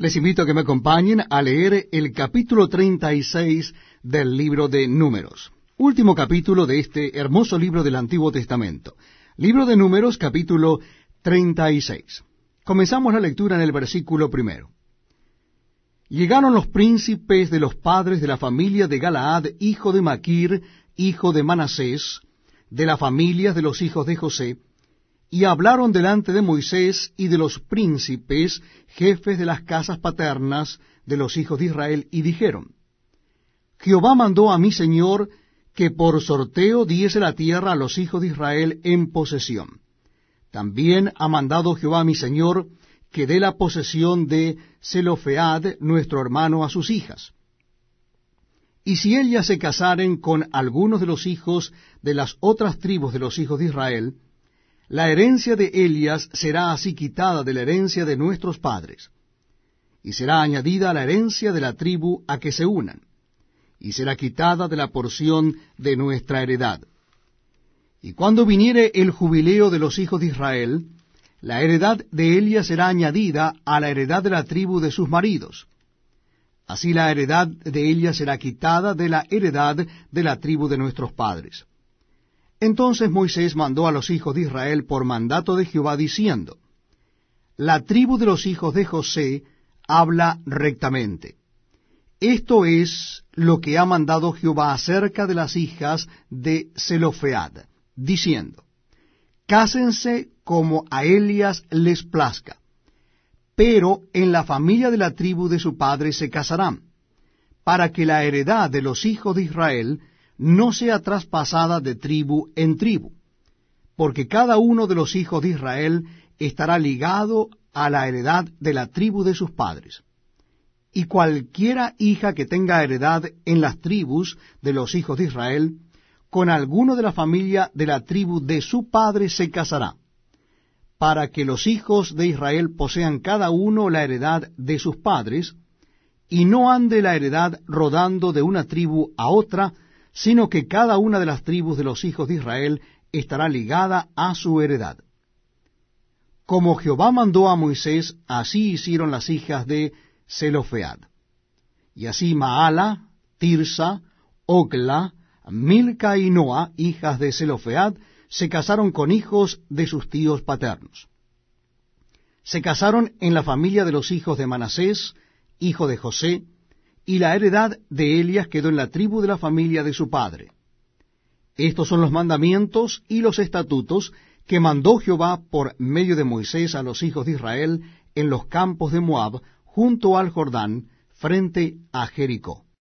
Les invito a que me acompañen a leer el capítulo 36 del libro de Números, último capítulo de este hermoso libro del Antiguo Testamento. Libro de Números, capítulo 36. Comenzamos la lectura en el versículo primero. Llegaron los príncipes de los padres de la familia de Galaad, hijo de Maquir, hijo de Manasés, de la familia de los hijos de José, y hablaron delante de Moisés y de los príncipes, jefes de las casas paternas de los hijos de Israel, y dijeron, Jehová mandó a mi Señor que por sorteo diese la tierra a los hijos de Israel en posesión. También ha mandado Jehová mi Señor que dé la posesión de Zelofead, nuestro hermano, a sus hijas. Y si ellas se casaren con algunos de los hijos de las otras tribus de los hijos de Israel, la herencia de Elias será así quitada de la herencia de nuestros padres, y será añadida a la herencia de la tribu a que se unan, y será quitada de la porción de nuestra heredad. Y cuando viniere el jubileo de los hijos de Israel, la heredad de Elias será añadida a la heredad de la tribu de sus maridos. Así la heredad de Elias será quitada de la heredad de la tribu de nuestros padres. Entonces Moisés mandó a los hijos de Israel por mandato de Jehová diciendo, La tribu de los hijos de José habla rectamente. Esto es lo que ha mandado Jehová acerca de las hijas de Zelofead, diciendo, Cásense como a Elias les plazca, pero en la familia de la tribu de su padre se casarán, para que la heredad de los hijos de Israel no sea traspasada de tribu en tribu, porque cada uno de los hijos de Israel estará ligado a la heredad de la tribu de sus padres. Y cualquiera hija que tenga heredad en las tribus de los hijos de Israel, con alguno de la familia de la tribu de su padre se casará, para que los hijos de Israel posean cada uno la heredad de sus padres, y no ande la heredad rodando de una tribu a otra, sino que cada una de las tribus de los hijos de Israel estará ligada a su heredad. Como Jehová mandó a Moisés, así hicieron las hijas de Zelofead. Y así Maala, Tirsa, Ogla, Milca y Noa, hijas de Zelofead, se casaron con hijos de sus tíos paternos. Se casaron en la familia de los hijos de Manasés, hijo de José, y la heredad de Elias quedó en la tribu de la familia de su padre. Estos son los mandamientos y los estatutos que mandó Jehová por medio de Moisés a los hijos de Israel en los campos de Moab, junto al Jordán, frente a Jericó.